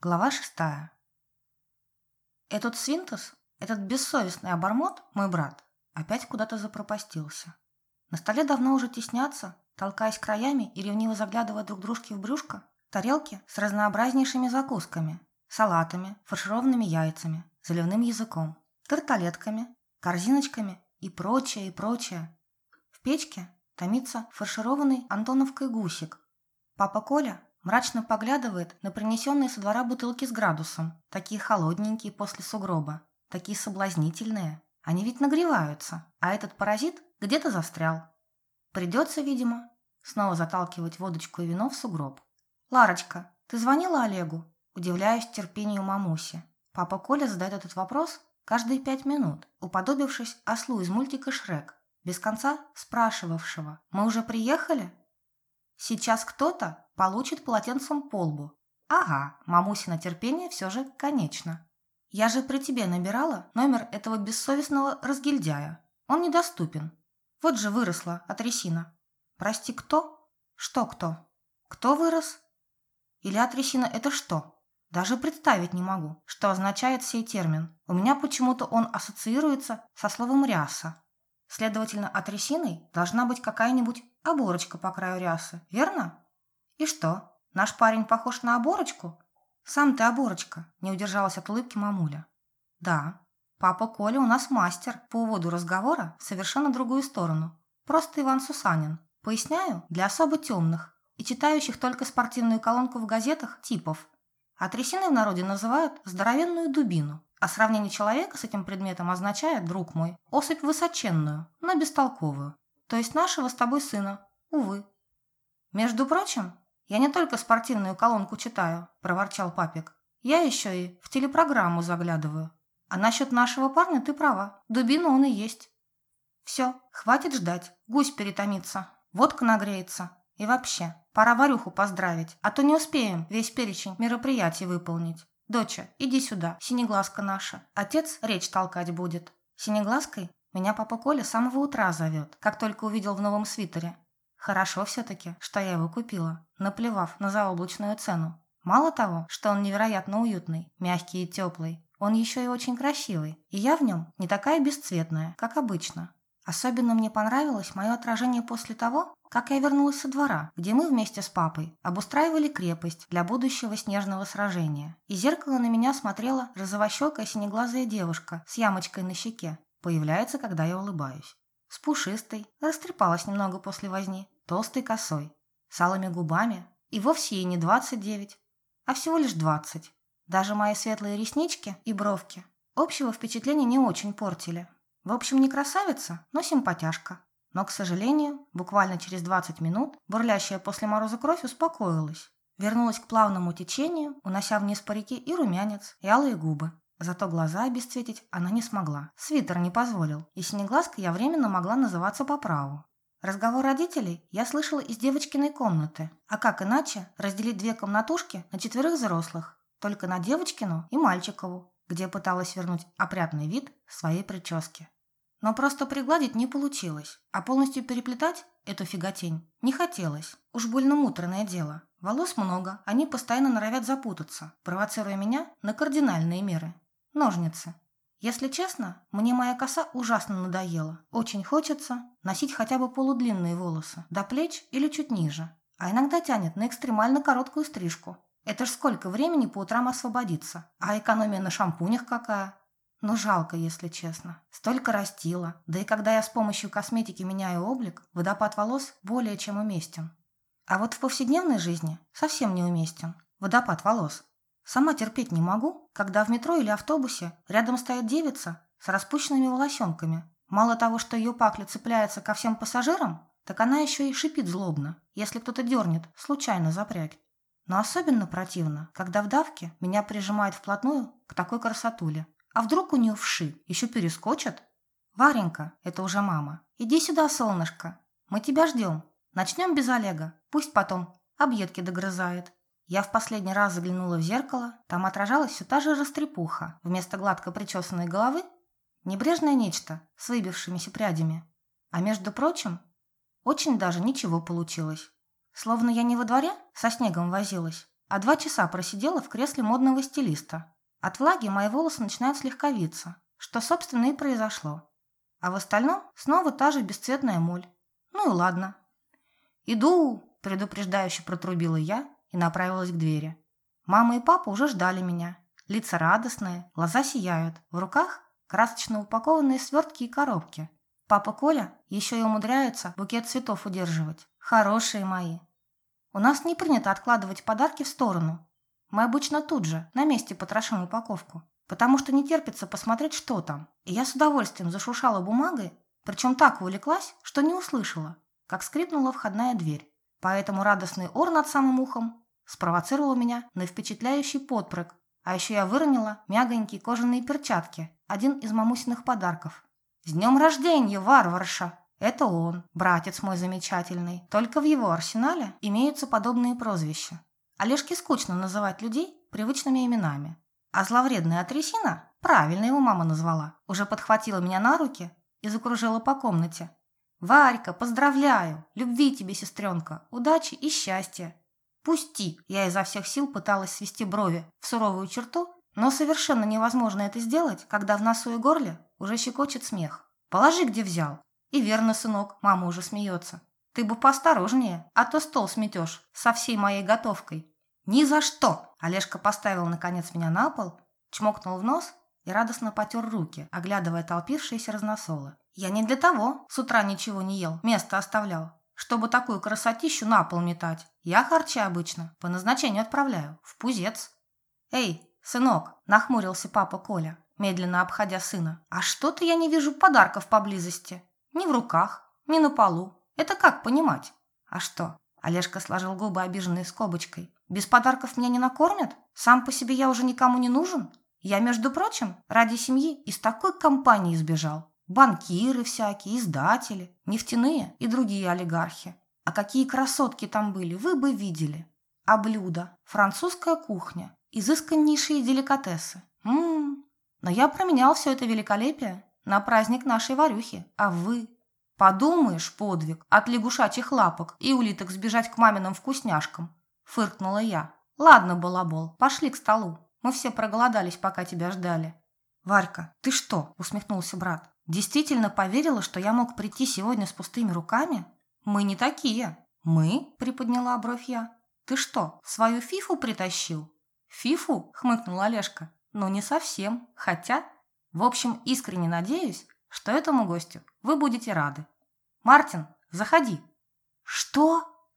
Глава шестая. Этот свинтус, этот бессовестный обормот, мой брат, опять куда-то запропастился. На столе давно уже теснятся, толкаясь краями и ревниво заглядывая друг дружке в брюшко, тарелки с разнообразнейшими закусками, салатами, фаршированными яйцами, заливным языком, тарталетками, корзиночками и прочее, и прочее. В печке томится фаршированный антоновкой гусик. Папа Коля Мрачно поглядывает на принесенные со двора бутылки с градусом. Такие холодненькие после сугроба. Такие соблазнительные. Они ведь нагреваются. А этот паразит где-то застрял. Придется, видимо, снова заталкивать водочку и вино в сугроб. «Ларочка, ты звонила Олегу?» Удивляюсь терпению мамуси. Папа Коля задает этот вопрос каждые пять минут, уподобившись ослу из мультика «Шрек», без конца спрашивавшего «Мы уже приехали?» Сейчас кто-то получит полотенцем по лбу. Ага, мамусина терпение все же конечно. Я же при тебе набирала номер этого бессовестного разгильдяя. Он недоступен. Вот же выросла от Ресина. Прости, кто? Что кто? Кто вырос? Или от Ресина это что? Даже представить не могу, что означает сей термин. У меня почему-то он ассоциируется со словом «ряса». Следовательно, от ресиной должна быть какая-нибудь оборочка по краю рясы, верно? И что, наш парень похож на оборочку? Сам ты оборочка, не удержалась от улыбки мамуля. Да, папа Коля у нас мастер по уводу разговора в совершенно другую сторону. Просто Иван Сусанин. Поясняю, для особо темных и читающих только спортивную колонку в газетах типов. А трясиной в народе называют здоровенную дубину. А сравнение человека с этим предметом означает, друг мой, особь высоченную, но бестолковую. То есть нашего с тобой сына, увы. Между прочим, я не только спортивную колонку читаю, проворчал папик. Я еще и в телепрограмму заглядываю. А насчет нашего парня ты права, дубина он и есть. Все, хватит ждать, гусь перетомится, водка нагреется. И вообще, пора Варюху поздравить, а то не успеем весь перечень мероприятий выполнить. «Доча, иди сюда, синеглазка наша. Отец речь толкать будет». Синеглазкой меня папа Коля с самого утра зовет, как только увидел в новом свитере. Хорошо все-таки, что я его купила, наплевав на заоблачную цену. Мало того, что он невероятно уютный, мягкий и теплый, он еще и очень красивый, и я в нем не такая бесцветная, как обычно. Особенно мне понравилось мое отражение после того, как я вернулась со двора, где мы вместе с папой обустраивали крепость для будущего снежного сражения. И зеркало на меня смотрела розовощекая синеглазая девушка с ямочкой на щеке. Появляется, когда я улыбаюсь. С пушистой, растрепалась немного после возни, толстой косой, с алыми губами. И вовсе ей не 29, а всего лишь 20. Даже мои светлые реснички и бровки общего впечатления не очень портили. В общем, не красавица, но симпатяшка. Но, к сожалению, буквально через 20 минут бурлящая после мороза кровь успокоилась. Вернулась к плавному течению, унося вниз по реке и румянец, и алые губы. Зато глаза обесцветить она не смогла. Свитер не позволил, и синеглазка я временно могла называться по праву. Разговор родителей я слышала из девочкиной комнаты. А как иначе разделить две комнатушки на четверых взрослых? Только на девочкину и мальчикову, где пыталась вернуть опрятный вид своей прически. Но просто пригладить не получилось, а полностью переплетать эту фиготень не хотелось. Уж больно муторное дело. Волос много, они постоянно норовят запутаться, провоцируя меня на кардинальные меры. Ножницы. Если честно, мне моя коса ужасно надоела. Очень хочется носить хотя бы полудлинные волосы, до плеч или чуть ниже. А иногда тянет на экстремально короткую стрижку. Это ж сколько времени по утрам освободиться. А экономия на шампунях какая? Но жалко, если честно. Столько растила. Да и когда я с помощью косметики меняю облик, водопад волос более чем уместен. А вот в повседневной жизни совсем не уместен. Водопад волос. Сама терпеть не могу, когда в метро или автобусе рядом стоит девица с распущенными волосенками. Мало того, что ее пакля цепляется ко всем пассажирам, так она еще и шипит злобно, если кто-то дернет случайно запрячь. Но особенно противно, когда в давке меня прижимает вплотную к такой красотуле. А вдруг у нее вши еще перескочат? Варенька, это уже мама, иди сюда, солнышко. Мы тебя ждем. Начнем без Олега. Пусть потом объедки догрызает. Я в последний раз заглянула в зеркало. Там отражалась все та же растрепуха. Вместо гладко причесанной головы небрежное нечто с выбившимися прядями. А между прочим, очень даже ничего получилось. Словно я не во дворе со снегом возилась, а два часа просидела в кресле модного стилиста. От влаги мои волосы начинают слегка виться, что, собственно, и произошло. А в остальном снова та же бесцветная моль. Ну и ладно. «Иду!» – предупреждающе протрубила я и направилась к двери. Мама и папа уже ждали меня. Лица радостные, глаза сияют, в руках красочно упакованные свертки и коробки. Папа Коля еще и умудряется букет цветов удерживать. Хорошие мои. У нас не принято откладывать подарки в сторону. Мы обычно тут же, на месте потрошим упаковку, потому что не терпится посмотреть, что там. И я с удовольствием зашуршала бумагой, причем так увлеклась, что не услышала, как скрипнула входная дверь. Поэтому радостный ор над самым ухом спровоцировал меня на впечатляющий подпрыг, а еще я выронила мягонькие кожаные перчатки, один из мамусиных подарков. «С днем рождения, варварша!» Это он, братец мой замечательный. Только в его арсенале имеются подобные прозвища. Олежке скучно называть людей привычными именами. А зловредная трясина, правильно его мама назвала, уже подхватила меня на руки и закружила по комнате. «Варька, поздравляю! Любви тебе, сестренка! Удачи и счастья!» «Пусти!» Я изо всех сил пыталась свести брови в суровую черту, но совершенно невозможно это сделать, когда в носу и горле уже щекочет смех. «Положи, где взял!» И верно, сынок, мама уже смеется. Ты бы поосторожнее, а то стол сметешь со всей моей готовкой. Ни за что! Олежка поставил, наконец, меня на пол, чмокнул в нос и радостно потер руки, оглядывая толпившиеся разносолы. Я не для того с утра ничего не ел, место оставлял, чтобы такую красотищу на пол метать. Я харчи обычно по назначению отправляю, в пузец. Эй, сынок, нахмурился папа Коля, медленно обходя сына. А что-то я не вижу подарков поблизости. Ни в руках, ни на полу. Это как понимать? А что? Олежка сложил губы обиженной скобочкой. Без подарков меня не накормят? Сам по себе я уже никому не нужен? Я, между прочим, ради семьи из такой компании сбежал. Банкиры всякие, издатели, нефтяные и другие олигархи. А какие красотки там были, вы бы видели. А блюда? Французская кухня. Изысканнейшие деликатесы. Ммм. Но я променял все это великолепие на праздник нашей Варюхи. А вы? Подумаешь, подвиг, от лягушачьих лапок и улиток сбежать к маминым вкусняшкам. Фыркнула я. Ладно, балабол, пошли к столу. Мы все проголодались, пока тебя ждали. Варька, ты что? Усмехнулся брат. Действительно поверила, что я мог прийти сегодня с пустыми руками? Мы не такие. Мы? Приподняла бровь я. Ты что, свою фифу притащил? Фифу? Хмыкнул Олежка. Ну, не совсем. Хотя в общем, искренне надеюсь, что этому гостю вы будете рады. Мартин, заходи. Что?